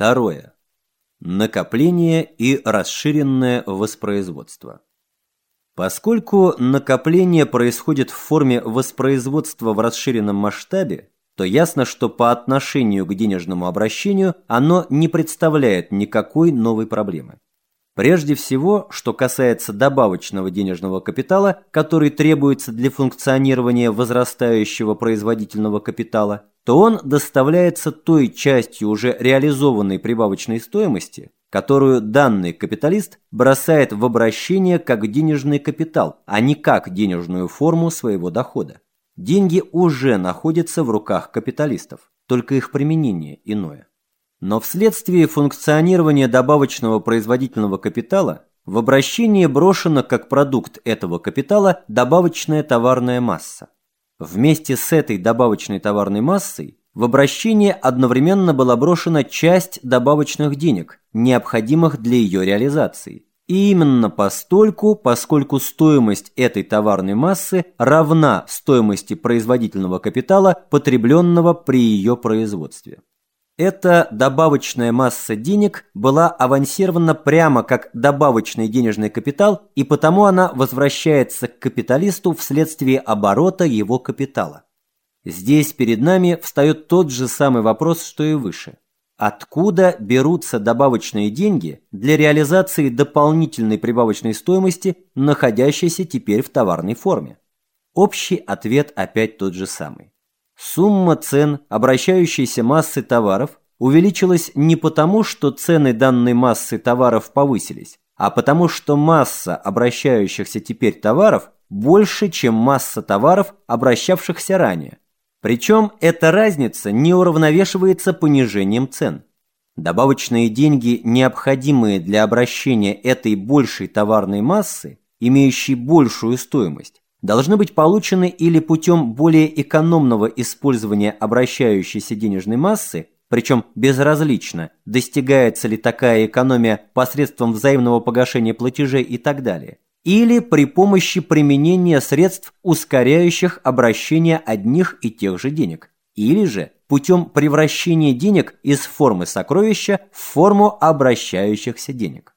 Второе. Накопление и расширенное воспроизводство. Поскольку накопление происходит в форме воспроизводства в расширенном масштабе, то ясно, что по отношению к денежному обращению оно не представляет никакой новой проблемы. Прежде всего, что касается добавочного денежного капитала, который требуется для функционирования возрастающего производительного капитала, то он доставляется той частью уже реализованной прибавочной стоимости, которую данный капиталист бросает в обращение как денежный капитал, а не как денежную форму своего дохода. Деньги уже находятся в руках капиталистов, только их применение иное. Но вследствие функционирования добавочного производительного капитала в обращение брошена как продукт этого капитала добавочная товарная масса. Вместе с этой добавочной товарной массой в обращение одновременно была брошена часть добавочных денег, необходимых для ее реализации. И именно постольку, поскольку стоимость этой товарной массы равна стоимости производительного капитала, потребленного при ее производстве. Эта добавочная масса денег была авансирована прямо как добавочный денежный капитал, и потому она возвращается к капиталисту вследствие оборота его капитала. Здесь перед нами встает тот же самый вопрос, что и выше. Откуда берутся добавочные деньги для реализации дополнительной прибавочной стоимости, находящейся теперь в товарной форме? Общий ответ опять тот же самый. Сумма цен обращающейся массы товаров увеличилась не потому, что цены данной массы товаров повысились, а потому что масса обращающихся теперь товаров больше, чем масса товаров, обращавшихся ранее. Причем эта разница не уравновешивается понижением цен. Добавочные деньги, необходимые для обращения этой большей товарной массы, имеющей большую стоимость, должны быть получены или путем более экономного использования обращающейся денежной массы, причем безразлично, достигается ли такая экономия посредством взаимного погашения платежей и так далее, или при помощи применения средств, ускоряющих обращение одних и тех же денег, или же путем превращения денег из формы сокровища в форму обращающихся денег.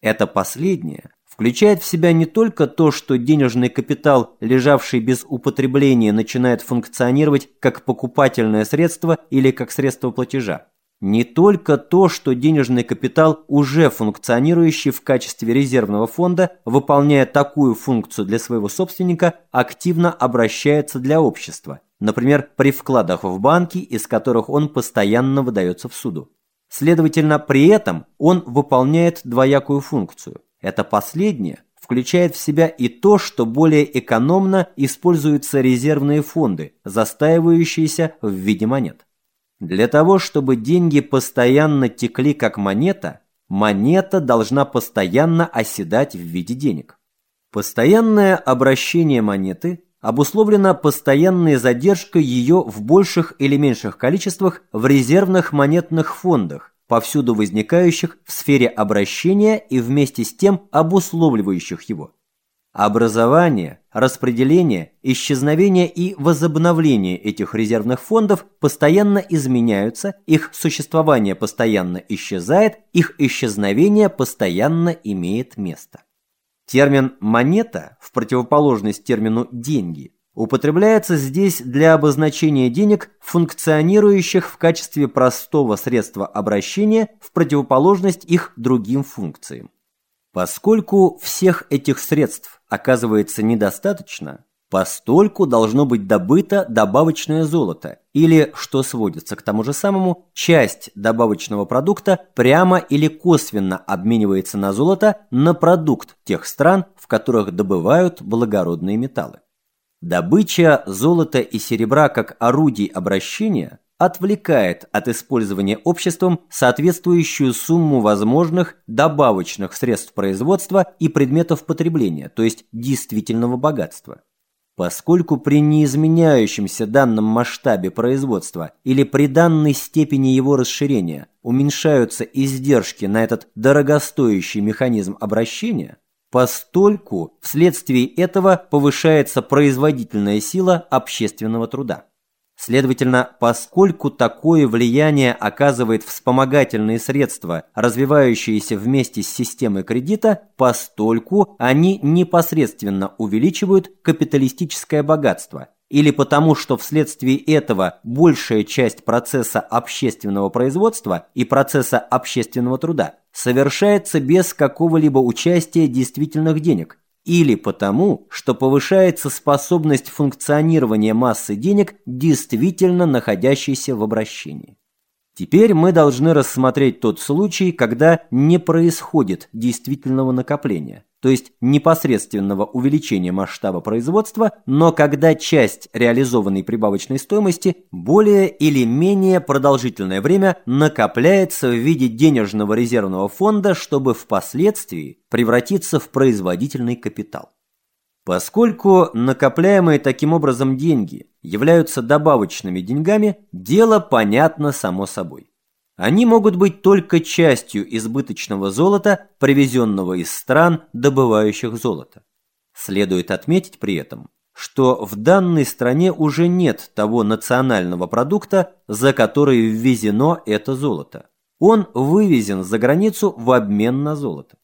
Это последнее включает в себя не только то, что денежный капитал, лежавший без употребления, начинает функционировать как покупательное средство или как средство платежа, не только то, что денежный капитал, уже функционирующий в качестве резервного фонда, выполняя такую функцию для своего собственника, активно обращается для общества, например, при вкладах в банки, из которых он постоянно выдается в суду. Следовательно, при этом он выполняет двоякую функцию. Это последнее включает в себя и то, что более экономно используются резервные фонды, застаивающиеся в виде монет. Для того, чтобы деньги постоянно текли как монета, монета должна постоянно оседать в виде денег. Постоянное обращение монеты обусловлено постоянной задержкой ее в больших или меньших количествах в резервных монетных фондах, повсюду возникающих в сфере обращения и вместе с тем обусловливающих его. Образование, распределение, исчезновение и возобновление этих резервных фондов постоянно изменяются, их существование постоянно исчезает, их исчезновение постоянно имеет место. Термин «монета» в противоположность термину «деньги» употребляется здесь для обозначения денег, функционирующих в качестве простого средства обращения в противоположность их другим функциям. Поскольку всех этих средств оказывается недостаточно, постольку должно быть добыто добавочное золото, или, что сводится к тому же самому, часть добавочного продукта прямо или косвенно обменивается на золото на продукт тех стран, в которых добывают благородные металлы. Добыча золота и серебра как орудий обращения отвлекает от использования обществом соответствующую сумму возможных добавочных средств производства и предметов потребления, то есть действительного богатства. Поскольку при неизменяющемся данном масштабе производства или при данной степени его расширения уменьшаются издержки на этот дорогостоящий механизм обращения, постольку вследствие этого повышается производительная сила общественного труда. Следовательно, поскольку такое влияние оказывает вспомогательные средства, развивающиеся вместе с системой кредита, постольку они непосредственно увеличивают капиталистическое богатство, или потому, что вследствие этого большая часть процесса общественного производства и процесса общественного труда совершается без какого-либо участия действительных денег, или потому, что повышается способность функционирования массы денег, действительно находящейся в обращении. Теперь мы должны рассмотреть тот случай, когда не происходит действительного накопления, то есть непосредственного увеличения масштаба производства, но когда часть реализованной прибавочной стоимости более или менее продолжительное время накопляется в виде денежного резервного фонда, чтобы впоследствии превратиться в производительный капитал. Поскольку накопляемые таким образом деньги являются добавочными деньгами, дело понятно само собой. Они могут быть только частью избыточного золота, привезенного из стран, добывающих золото. Следует отметить при этом, что в данной стране уже нет того национального продукта, за который ввезено это золото. Он вывезен за границу в обмен на золото.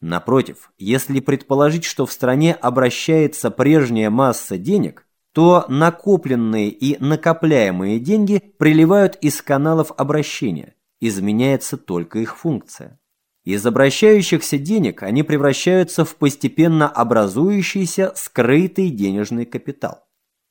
Напротив, если предположить, что в стране обращается прежняя масса денег, то накопленные и накопляемые деньги приливают из каналов обращения, изменяется только их функция. Из обращающихся денег они превращаются в постепенно образующийся скрытый денежный капитал.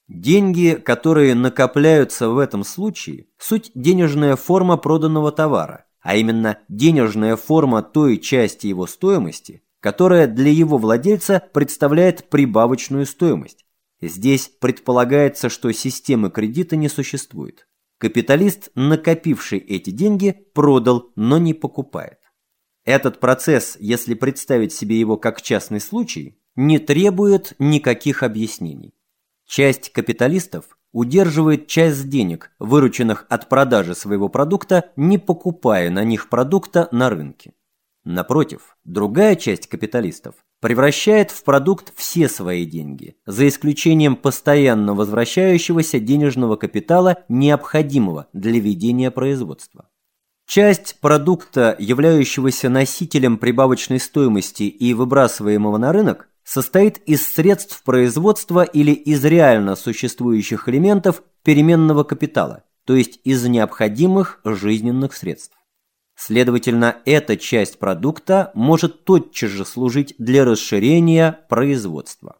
Деньги, которые накопляются в этом случае, суть денежная форма проданного товара, а именно денежная форма той части его стоимости, которая для его владельца представляет прибавочную стоимость. Здесь предполагается, что системы кредита не существует. Капиталист, накопивший эти деньги, продал, но не покупает. Этот процесс, если представить себе его как частный случай, не требует никаких объяснений. Часть капиталистов удерживает часть денег, вырученных от продажи своего продукта, не покупая на них продукта на рынке. Напротив, другая часть капиталистов превращает в продукт все свои деньги, за исключением постоянно возвращающегося денежного капитала, необходимого для ведения производства. Часть продукта, являющегося носителем прибавочной стоимости и выбрасываемого на рынок, состоит из средств производства или из реально существующих элементов переменного капитала, то есть из необходимых жизненных средств. Следовательно, эта часть продукта может тотчас же служить для расширения производства.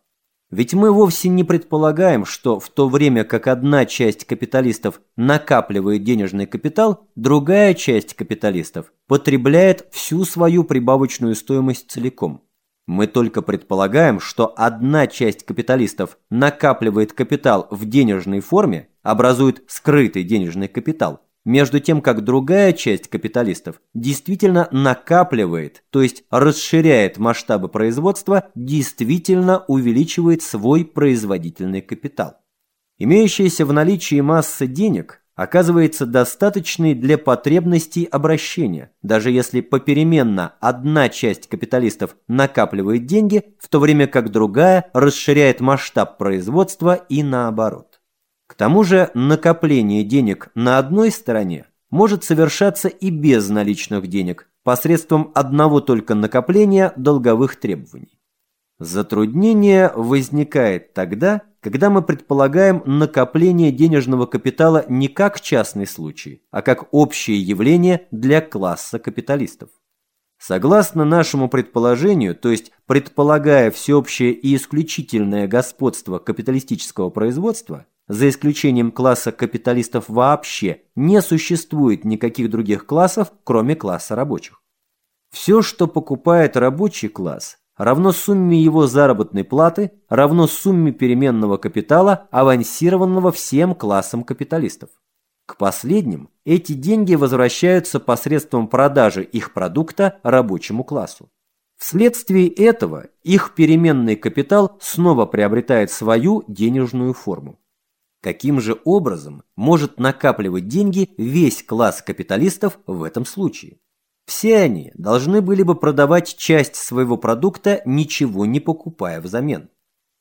Ведь мы вовсе не предполагаем, что в то время как одна часть капиталистов накапливает денежный капитал, другая часть капиталистов потребляет всю свою прибавочную стоимость целиком. Мы только предполагаем, что одна часть капиталистов накапливает капитал в денежной форме, образует скрытый денежный капитал, между тем как другая часть капиталистов действительно накапливает, то есть расширяет масштабы производства, действительно увеличивает свой производительный капитал. Имеющаяся в наличии масса денег оказывается достаточной для потребностей обращения, даже если попеременно одна часть капиталистов накапливает деньги, в то время как другая расширяет масштаб производства и наоборот. К тому же накопление денег на одной стороне может совершаться и без наличных денег, посредством одного только накопления долговых требований. Затруднение возникает тогда, когда мы предполагаем накопление денежного капитала не как частный случай, а как общее явление для класса капиталистов. Согласно нашему предположению, то есть предполагая всеобщее и исключительное господство капиталистического производства, за исключением класса капиталистов вообще не существует никаких других классов, кроме класса рабочих. Все, что покупает рабочий класс, равно сумме его заработной платы, равно сумме переменного капитала, авансированного всем классам капиталистов. К последним эти деньги возвращаются посредством продажи их продукта рабочему классу. Вследствие этого их переменный капитал снова приобретает свою денежную форму. Каким же образом может накапливать деньги весь класс капиталистов в этом случае? Все они должны были бы продавать часть своего продукта, ничего не покупая взамен.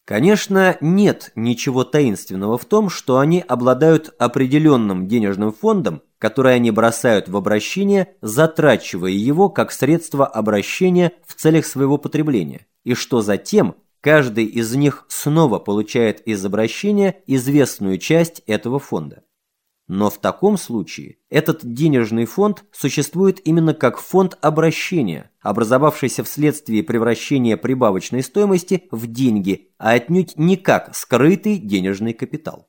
Конечно, нет ничего таинственного в том, что они обладают определенным денежным фондом, который они бросают в обращение, затрачивая его как средство обращения в целях своего потребления, и что затем каждый из них снова получает из обращения известную часть этого фонда. Но в таком случае этот денежный фонд существует именно как фонд обращения, образовавшийся вследствие превращения прибавочной стоимости в деньги, а отнюдь не как скрытый денежный капитал.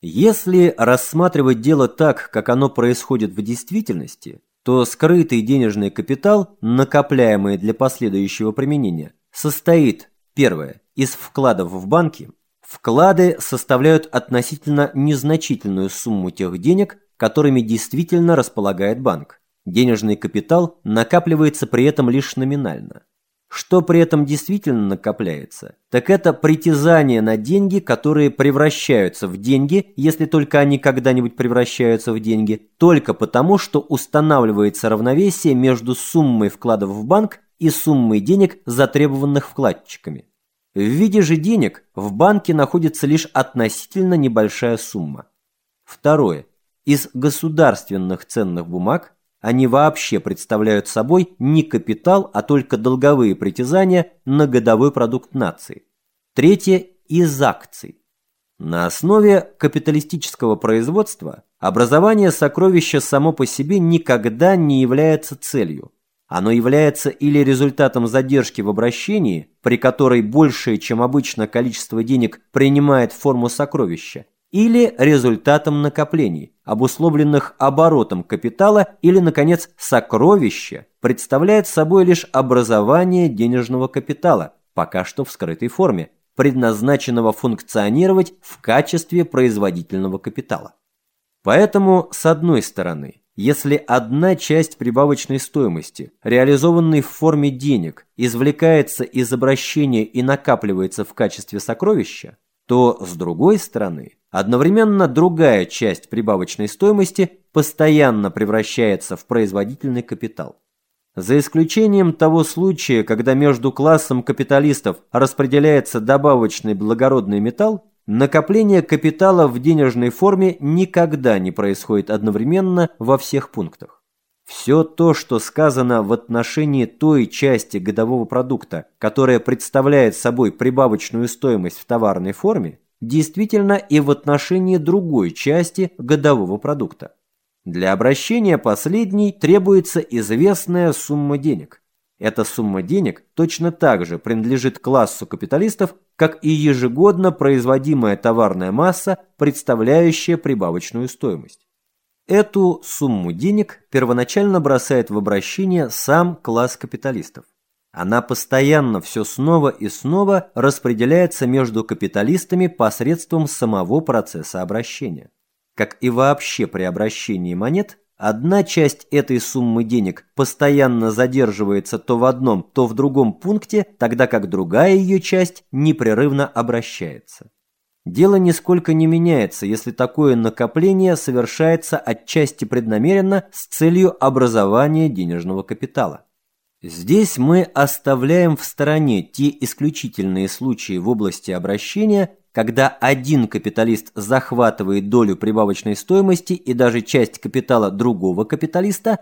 Если рассматривать дело так, как оно происходит в действительности, то скрытый денежный капитал, накопляемый для последующего применения, состоит, первое, из вкладов в банки, Вклады составляют относительно незначительную сумму тех денег, которыми действительно располагает банк. Денежный капитал накапливается при этом лишь номинально. Что при этом действительно накопляется, так это притязание на деньги, которые превращаются в деньги, если только они когда-нибудь превращаются в деньги, только потому, что устанавливается равновесие между суммой вкладов в банк и суммой денег, затребованных вкладчиками. В виде же денег в банке находится лишь относительно небольшая сумма. Второе. Из государственных ценных бумаг они вообще представляют собой не капитал, а только долговые притязания на годовой продукт нации. Третье. Из акций. На основе капиталистического производства образование сокровища само по себе никогда не является целью. Оно является или результатом задержки в обращении, при которой большее, чем обычно, количество денег принимает форму сокровища, или результатом накоплений, обусловленных оборотом капитала, или, наконец, сокровище представляет собой лишь образование денежного капитала, пока что в скрытой форме, предназначенного функционировать в качестве производительного капитала. Поэтому, с одной стороны, если одна часть прибавочной стоимости, реализованной в форме денег, извлекается из обращения и накапливается в качестве сокровища, то, с другой стороны, одновременно другая часть прибавочной стоимости постоянно превращается в производительный капитал. За исключением того случая, когда между классом капиталистов распределяется добавочный благородный металл, Накопление капитала в денежной форме никогда не происходит одновременно во всех пунктах. Все то, что сказано в отношении той части годового продукта, которая представляет собой прибавочную стоимость в товарной форме, действительно и в отношении другой части годового продукта. Для обращения последней требуется известная сумма денег. Эта сумма денег точно так же принадлежит классу капиталистов, как и ежегодно производимая товарная масса, представляющая прибавочную стоимость. Эту сумму денег первоначально бросает в обращение сам класс капиталистов. Она постоянно все снова и снова распределяется между капиталистами посредством самого процесса обращения. Как и вообще при обращении монет, Одна часть этой суммы денег постоянно задерживается то в одном, то в другом пункте, тогда как другая ее часть непрерывно обращается. Дело нисколько не меняется, если такое накопление совершается отчасти преднамеренно с целью образования денежного капитала. Здесь мы оставляем в стороне те исключительные случаи в области обращения, когда один капиталист захватывает долю прибавочной стоимости и даже часть капитала другого капиталиста,